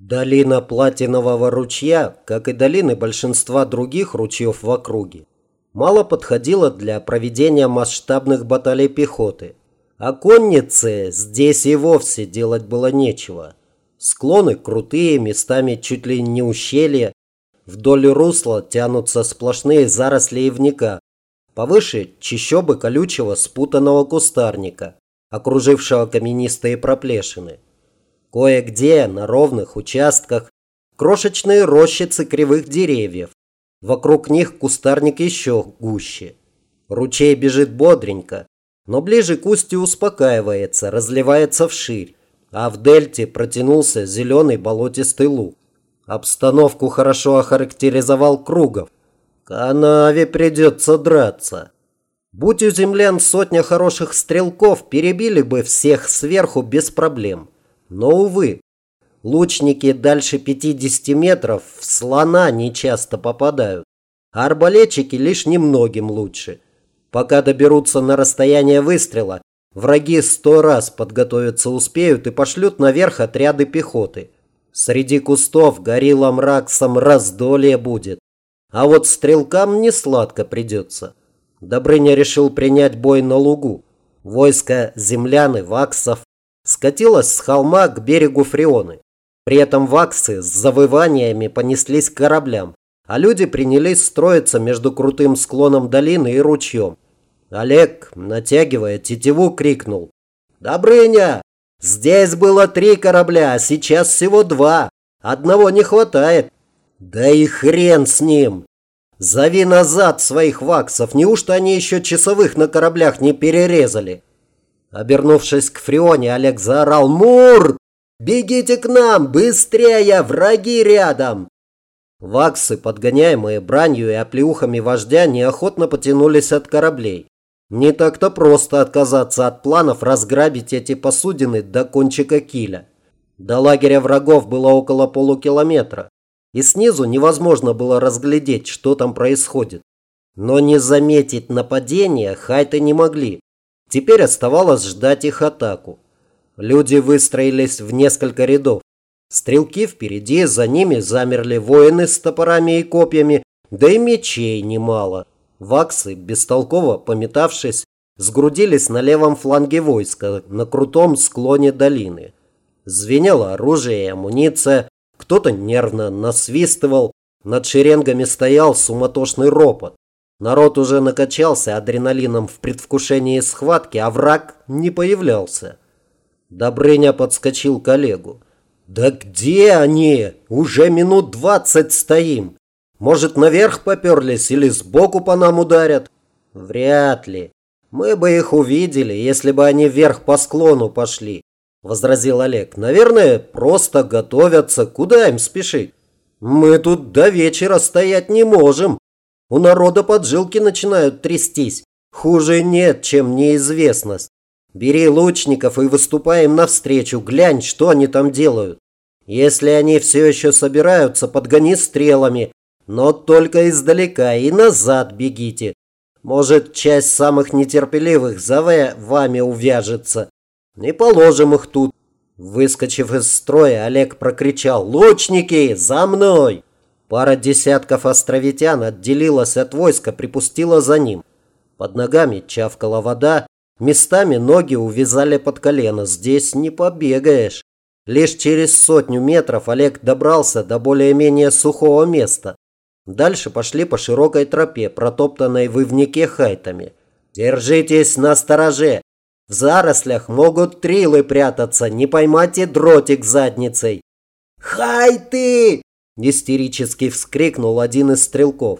Долина Платинового ручья, как и долины большинства других ручьев в округе, мало подходила для проведения масштабных баталий пехоты. А коннице здесь и вовсе делать было нечего. Склоны крутые, местами чуть ли не ущелья. Вдоль русла тянутся сплошные заросли ивника. Повыше чащобы колючего спутанного кустарника, окружившего каменистые проплешины. Кое-где на ровных участках крошечные рощицы кривых деревьев. Вокруг них кустарник еще гуще. Ручей бежит бодренько, но ближе к устью успокаивается, разливается вширь, а в дельте протянулся зеленый болотистый луг. Обстановку хорошо охарактеризовал Кругов. Канаве придется драться. Будь у землян сотня хороших стрелков, перебили бы всех сверху без проблем. Но, увы, лучники дальше 50 метров в слона не часто попадают, а арбалетчики лишь немногим лучше. Пока доберутся на расстояние выстрела, враги сто раз подготовиться успеют и пошлют наверх отряды пехоты. Среди кустов гориллам раксам раздолье будет. А вот стрелкам не сладко придется. Добрыня решил принять бой на лугу. Войско землян и ваксов скатилась с холма к берегу Фреоны. При этом ваксы с завываниями понеслись к кораблям, а люди принялись строиться между крутым склоном долины и ручьем. Олег, натягивая тетиву, крикнул. «Добрыня! Здесь было три корабля, а сейчас всего два. Одного не хватает». «Да и хрен с ним! Зови назад своих ваксов, неужто они еще часовых на кораблях не перерезали?» Обернувшись к Фрионе, Олег заорал «Мур! Бегите к нам! Быстрее! Враги рядом!» Ваксы, подгоняемые бранью и оплеухами вождя, неохотно потянулись от кораблей. Не так-то просто отказаться от планов разграбить эти посудины до кончика киля. До лагеря врагов было около полукилометра, и снизу невозможно было разглядеть, что там происходит. Но не заметить нападения хайты не могли. Теперь оставалось ждать их атаку. Люди выстроились в несколько рядов. Стрелки впереди, за ними замерли воины с топорами и копьями, да и мечей немало. Ваксы, бестолково пометавшись, сгрудились на левом фланге войска, на крутом склоне долины. Звенело оружие и амуниция, кто-то нервно насвистывал, над шеренгами стоял суматошный ропот. Народ уже накачался адреналином в предвкушении схватки, а враг не появлялся. Добрыня подскочил к Олегу. «Да где они? Уже минут двадцать стоим. Может, наверх поперлись или сбоку по нам ударят?» «Вряд ли. Мы бы их увидели, если бы они вверх по склону пошли», – возразил Олег. «Наверное, просто готовятся. Куда им спешить? Мы тут до вечера стоять не можем. У народа поджилки начинают трястись. Хуже нет, чем неизвестность. Бери лучников и выступаем навстречу. Глянь, что они там делают. Если они все еще собираются, подгони стрелами. Но только издалека и назад бегите. Может, часть самых нетерпеливых за вами увяжется. Не положим их тут. Выскочив из строя, Олег прокричал «Лучники, за мной!» Пара десятков островитян отделилась от войска, припустила за ним. Под ногами чавкала вода, местами ноги увязали под колено. Здесь не побегаешь. Лишь через сотню метров Олег добрался до более-менее сухого места. Дальше пошли по широкой тропе, протоптанной в хайтами. «Держитесь на стороже! В зарослях могут трилы прятаться, не поймайте дротик задницей!» «Хайты!» Истерически вскрикнул один из стрелков.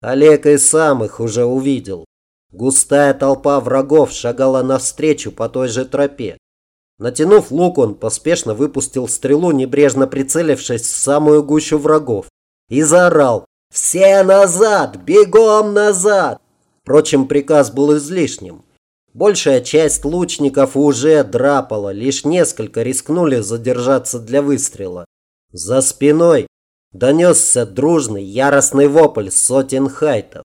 Олег и сам их уже увидел. Густая толпа врагов шагала навстречу по той же тропе. Натянув лук, он поспешно выпустил стрелу, небрежно прицелившись в самую гущу врагов. И заорал «Все назад! Бегом назад!» Впрочем, приказ был излишним. Большая часть лучников уже драпала, лишь несколько рискнули задержаться для выстрела. За спиной Донесся дружный, яростный вопль сотен хайтов.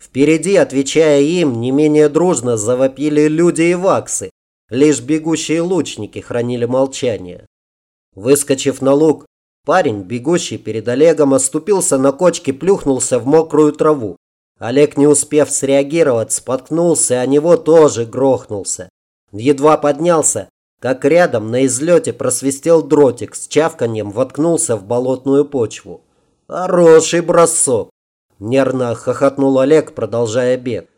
Впереди, отвечая им, не менее дружно завопили люди и ваксы. Лишь бегущие лучники хранили молчание. Выскочив на луг, Парень, бегущий перед Олегом, оступился на кочке, плюхнулся в мокрую траву. Олег, не успев среагировать, споткнулся, а него тоже грохнулся. Едва поднялся, как рядом на излете просвистел дротик, с чавканьем воткнулся в болотную почву. «Хороший бросок!» – нервно хохотнул Олег, продолжая бег.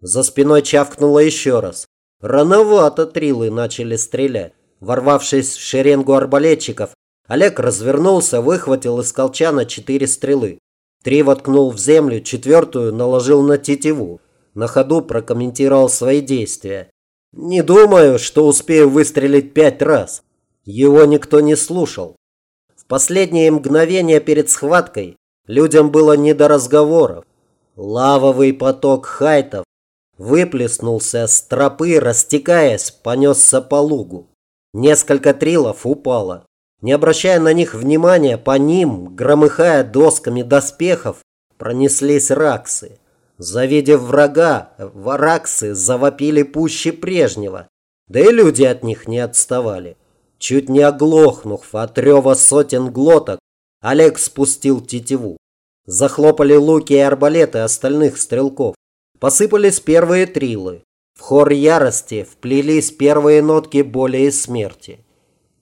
За спиной чавкнуло еще раз. Рановато трилы начали стрелять. Ворвавшись в шеренгу арбалетчиков, Олег развернулся, выхватил из колчана четыре стрелы. Три воткнул в землю, четвертую наложил на тетиву. На ходу прокомментировал свои действия. «Не думаю, что успею выстрелить пять раз». Его никто не слушал. В последние мгновения перед схваткой людям было не до разговоров. Лавовый поток хайтов выплеснулся с тропы, растекаясь, понесся по лугу. Несколько трилов упало. Не обращая на них внимания, по ним, громыхая досками доспехов, пронеслись раксы. Завидев врага, вараксы завопили пуще прежнего, да и люди от них не отставали. Чуть не оглохнув от рева сотен глоток, Олег спустил тетиву. Захлопали луки и арбалеты остальных стрелков. Посыпались первые трилы. В хор ярости вплелись первые нотки боли и смерти.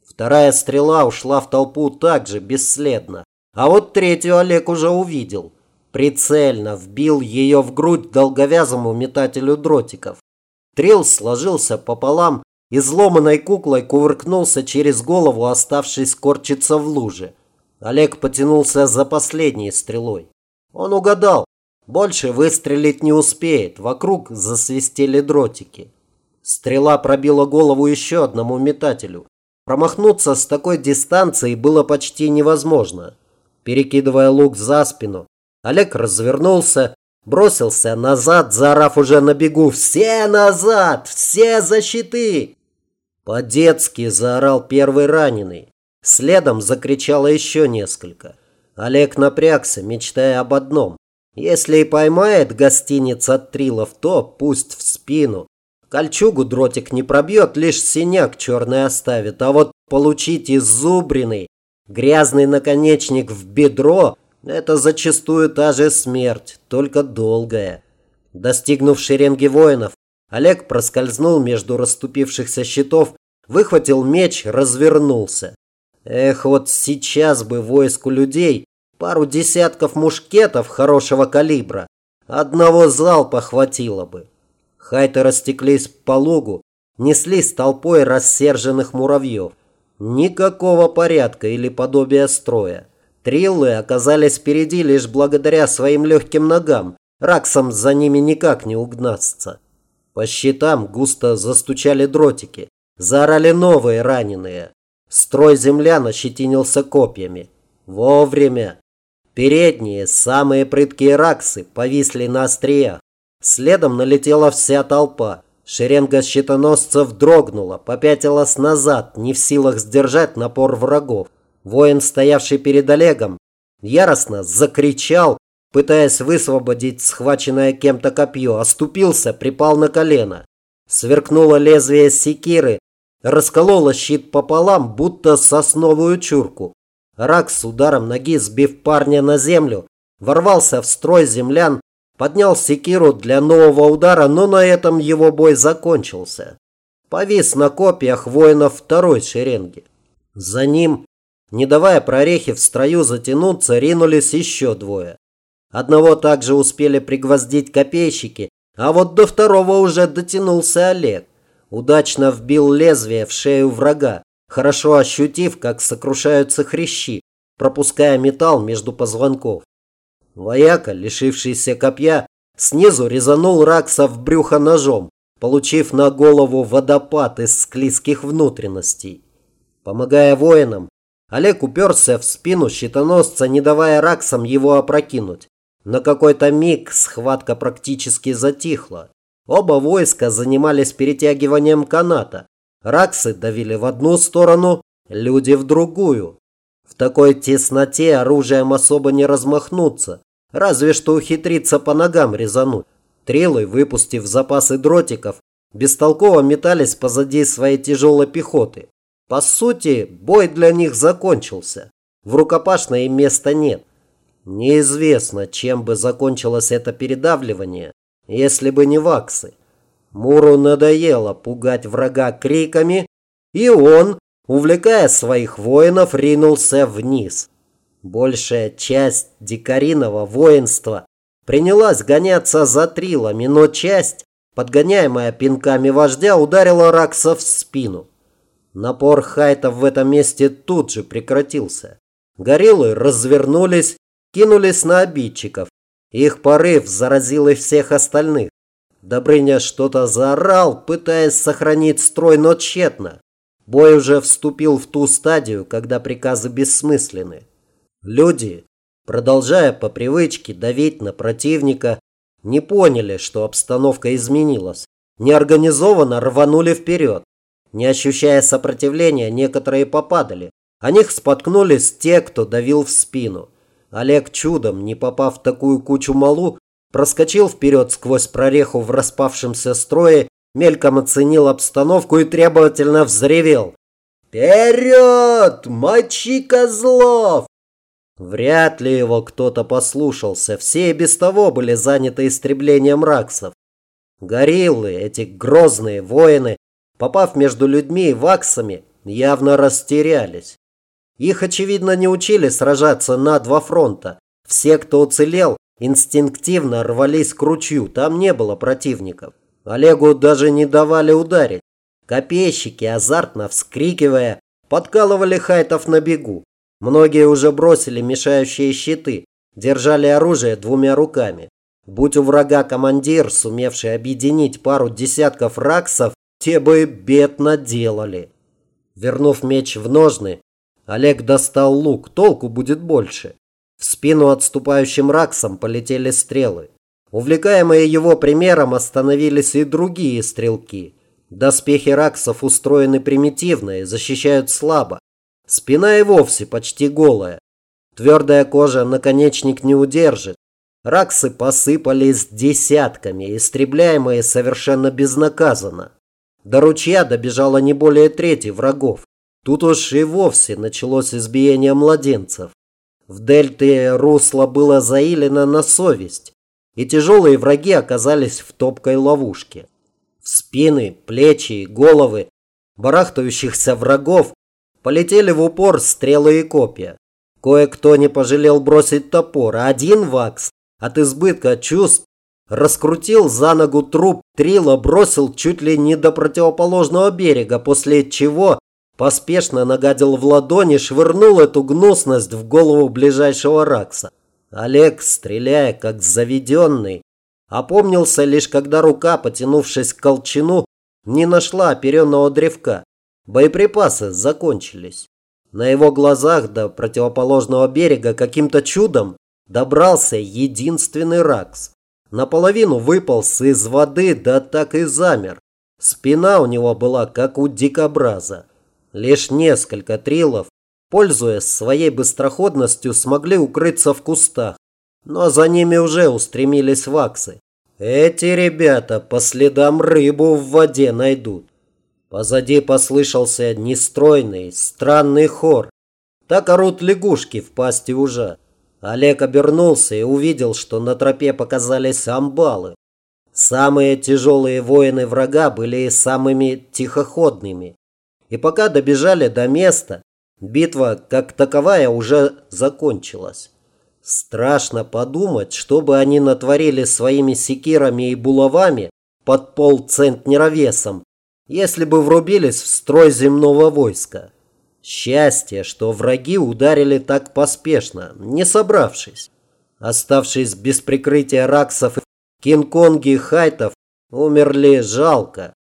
Вторая стрела ушла в толпу также бесследно. А вот третью Олег уже увидел. Прицельно вбил ее в грудь долговязому метателю дротиков. Трил сложился пополам, и изломанной куклой кувыркнулся через голову, оставшись корчиться в луже. Олег потянулся за последней стрелой. Он угадал. Больше выстрелить не успеет. Вокруг засвистели дротики. Стрела пробила голову еще одному метателю. Промахнуться с такой дистанции было почти невозможно. Перекидывая лук за спину, Олег развернулся, бросился назад, заорав уже на бегу «Все назад! Все за щиты!» По-детски заорал первый раненый. Следом закричало еще несколько. Олег напрягся, мечтая об одном. Если и поймает гостиница от трилов, то пусть в спину. Кольчугу дротик не пробьет, лишь синяк черный оставит. А вот получить изубренный, грязный наконечник в бедро – это зачастую та же смерть, только долгая. Достигнув шеренги воинов, Олег проскользнул между расступившихся щитов, выхватил меч, развернулся. Эх, вот сейчас бы войску людей пару десятков мушкетов хорошего калибра. Одного залпа хватило бы. Хайты растеклись по лугу, неслись толпой рассерженных муравьев. Никакого порядка или подобия строя. Триллы оказались впереди лишь благодаря своим легким ногам. Раксом за ними никак не угнаться. По щитам густо застучали дротики. Заорали новые раненые. Строй землян ощетинился копьями. Вовремя. Передние, самые прыткие раксы, повисли на остриях. Следом налетела вся толпа. Шеренга щитоносцев дрогнула, попятилась назад, не в силах сдержать напор врагов. Воин, стоявший перед Олегом, яростно закричал, пытаясь высвободить схваченное кем-то копье, оступился, припал на колено. Сверкнуло лезвие секиры, раскололо щит пополам, будто сосновую чурку. Рак с ударом ноги, сбив парня на землю, ворвался в строй землян, Поднял секиру для нового удара, но на этом его бой закончился. Повис на копьях воинов второй шеренги. За ним, не давая прорехи в строю затянуться, ринулись еще двое. Одного также успели пригвоздить копейщики, а вот до второго уже дотянулся Олег. Удачно вбил лезвие в шею врага, хорошо ощутив, как сокрушаются хрящи, пропуская металл между позвонков. Вояка, лишившийся копья, снизу резанул Ракса в брюхо ножом, получив на голову водопад из склизких внутренностей. Помогая воинам, Олег уперся в спину щитоносца, не давая Раксам его опрокинуть. На какой-то миг схватка практически затихла. Оба войска занимались перетягиванием каната. Раксы давили в одну сторону, люди в другую. В такой тесноте оружием особо не размахнуться. Разве что ухитриться по ногам резануть. Трелы, выпустив запасы дротиков, бестолково метались позади своей тяжелой пехоты. По сути, бой для них закончился. в рукопашной им места нет. Неизвестно, чем бы закончилось это передавливание, если бы не ваксы. Муру надоело пугать врага криками, и он, увлекая своих воинов, ринулся вниз. Большая часть дикариного воинства принялась гоняться за трилами, но часть, подгоняемая пинками вождя, ударила Ракса в спину. Напор хайтов в этом месте тут же прекратился. Гориллы развернулись, кинулись на обидчиков. Их порыв заразил и всех остальных. Добрыня что-то заорал, пытаясь сохранить строй, но тщетно. Бой уже вступил в ту стадию, когда приказы бессмысленны. Люди, продолжая по привычке давить на противника, не поняли, что обстановка изменилась. Неорганизованно рванули вперед. Не ощущая сопротивления, некоторые попадали. О них споткнулись те, кто давил в спину. Олег чудом, не попав в такую кучу малу, проскочил вперед сквозь прореху в распавшемся строе, мельком оценил обстановку и требовательно взревел. «Вперед! Мочи козлов!» Вряд ли его кто-то послушался, все и без того были заняты истреблением раксов. Гориллы, эти грозные воины, попав между людьми и ваксами, явно растерялись. Их, очевидно, не учили сражаться на два фронта. Все, кто уцелел, инстинктивно рвались к ручью, там не было противников. Олегу даже не давали ударить. Копейщики, азартно вскрикивая, подкалывали хайтов на бегу. Многие уже бросили мешающие щиты, держали оружие двумя руками. Будь у врага командир, сумевший объединить пару десятков раксов, те бы бед наделали. Вернув меч в ножны, Олег достал лук, толку будет больше. В спину отступающим раксам полетели стрелы. Увлекаемые его примером остановились и другие стрелки. Доспехи раксов устроены примитивно и защищают слабо. Спина и вовсе почти голая. Твердая кожа наконечник не удержит. Раксы посыпались десятками, истребляемые совершенно безнаказанно. До ручья добежало не более трети врагов. Тут уж и вовсе началось избиение младенцев. В дельте русло было заилено на совесть, и тяжелые враги оказались в топкой ловушке. В спины, плечи и головы барахтающихся врагов полетели в упор стрелы и копья. Кое-кто не пожалел бросить топор, а один вакс от избытка чувств раскрутил за ногу труп Трила, бросил чуть ли не до противоположного берега, после чего Поспешно нагадил в ладони, швырнул эту гнусность в голову ближайшего Ракса. Олег, стреляя как заведенный, опомнился лишь когда рука, потянувшись к колчину, не нашла оперенного древка. Боеприпасы закончились. На его глазах до противоположного берега каким-то чудом добрался единственный Ракс. Наполовину выполз из воды, да так и замер. Спина у него была как у дикобраза. Лишь несколько трилов, пользуясь своей быстроходностью, смогли укрыться в кустах, но за ними уже устремились ваксы. Эти ребята по следам рыбу в воде найдут. Позади послышался нестройный, странный хор. Так орут лягушки в пасти ужа. Олег обернулся и увидел, что на тропе показались амбалы. Самые тяжелые воины врага были самыми тихоходными. И пока добежали до места, битва как таковая уже закончилась. Страшно подумать, что бы они натворили своими секирами и булавами под полцентнера весом, если бы врубились в строй земного войска. Счастье, что враги ударили так поспешно, не собравшись. Оставшись без прикрытия раксов, кинг-конги и хайтов умерли жалко.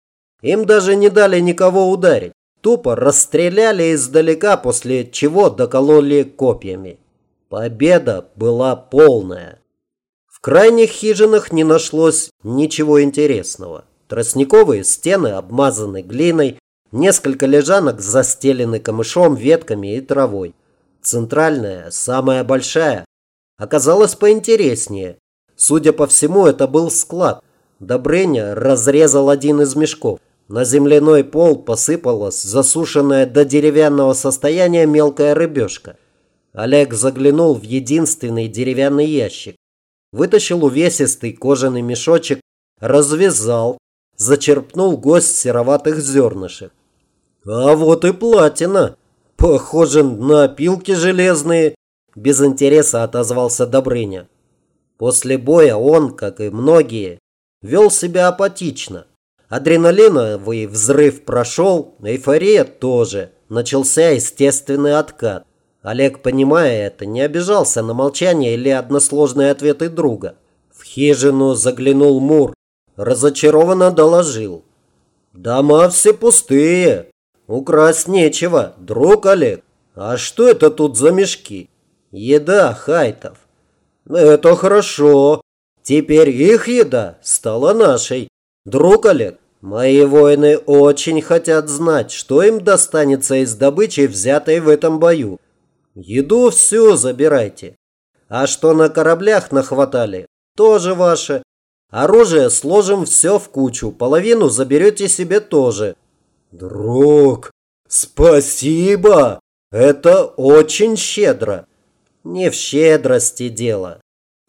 Им даже не дали никого ударить тупо расстреляли издалека, после чего докололи копьями. Победа была полная. В крайних хижинах не нашлось ничего интересного. Тростниковые стены обмазаны глиной, несколько лежанок застелены камышом, ветками и травой. Центральная, самая большая, оказалась поинтереснее. Судя по всему, это был склад. Добрыня разрезал один из мешков. На земляной пол посыпалась засушенная до деревянного состояния мелкая рыбешка. Олег заглянул в единственный деревянный ящик. Вытащил увесистый кожаный мешочек, развязал, зачерпнул гость сероватых зернышек. А вот и платина. Похоже на опилки железные. Без интереса отозвался Добрыня. После боя он, как и многие, вел себя апатично. Адреналиновый взрыв прошел, эйфория тоже. Начался естественный откат. Олег, понимая это, не обижался на молчание или односложные ответы друга. В хижину заглянул Мур. Разочарованно доложил. «Дома все пустые. Украсть нечего, друг Олег. А что это тут за мешки? Еда хайтов. Это хорошо. Теперь их еда стала нашей. Друг Олег, мои воины очень хотят знать, что им достанется из добычи, взятой в этом бою. Еду всю забирайте. А что на кораблях нахватали, тоже ваше. Оружие сложим все в кучу, половину заберете себе тоже. Друг, спасибо! Это очень щедро. Не в щедрости дело.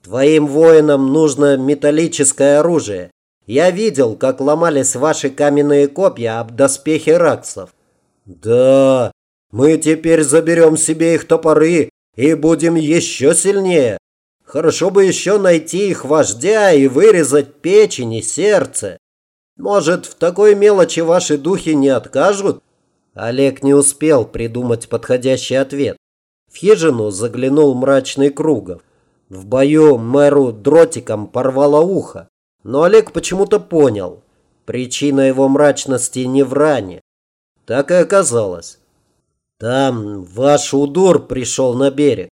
Твоим воинам нужно металлическое оружие. Я видел, как ломались ваши каменные копья об доспехи раксов. Да, мы теперь заберем себе их топоры и будем еще сильнее. Хорошо бы еще найти их вождя и вырезать печень и сердце. Может, в такой мелочи ваши духи не откажут? Олег не успел придумать подходящий ответ. В хижину заглянул мрачный Кругов. В бою мэру дротиком порвало ухо. Но Олег почему-то понял. Причина его мрачности не в ране. Так и оказалось. Там ваш удур пришел на берег.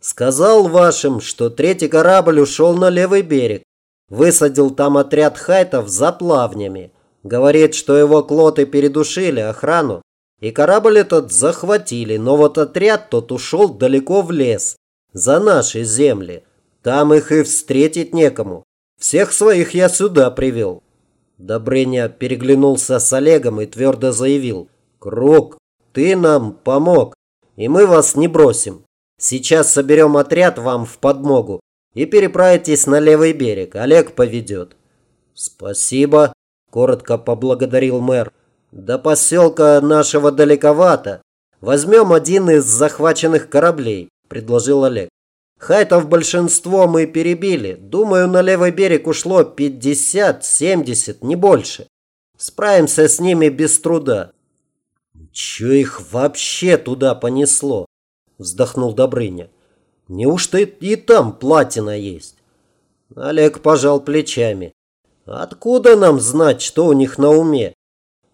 Сказал вашим, что третий корабль ушел на левый берег. Высадил там отряд хайтов за плавнями. Говорит, что его клоты передушили охрану. И корабль этот захватили, но вот отряд тот ушел далеко в лес. За наши земли. Там их и встретить некому. Всех своих я сюда привел. Добрыня переглянулся с Олегом и твердо заявил. Круг, ты нам помог, и мы вас не бросим. Сейчас соберем отряд вам в подмогу и переправитесь на левый берег. Олег поведет. Спасибо, коротко поблагодарил мэр. До поселка нашего далековато. Возьмем один из захваченных кораблей, предложил Олег. Хайтов большинство мы перебили. Думаю, на левый берег ушло 50-70, не больше. Справимся с ними без труда. Че их вообще туда понесло? Вздохнул Добрыня. Неужто и там платина есть? Олег пожал плечами. Откуда нам знать, что у них на уме?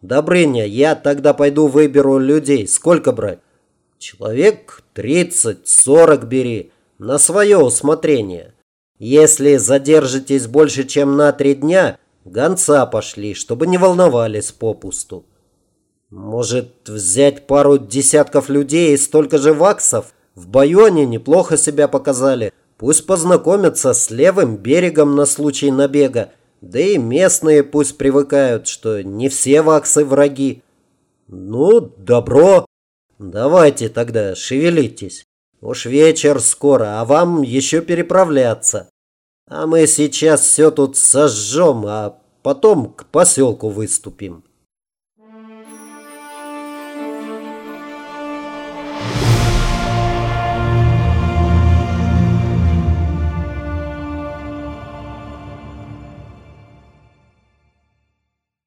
Добрыня, я тогда пойду выберу людей. Сколько брать? Человек 30-40 бери. На свое усмотрение. Если задержитесь больше, чем на три дня, гонца пошли, чтобы не волновались попусту. Может, взять пару десятков людей и столько же ваксов? В бою они неплохо себя показали. Пусть познакомятся с левым берегом на случай набега. Да и местные пусть привыкают, что не все ваксы враги. Ну, добро. Давайте тогда, шевелитесь. Уж вечер скоро, а вам еще переправляться. А мы сейчас все тут сожжем, а потом к поселку выступим.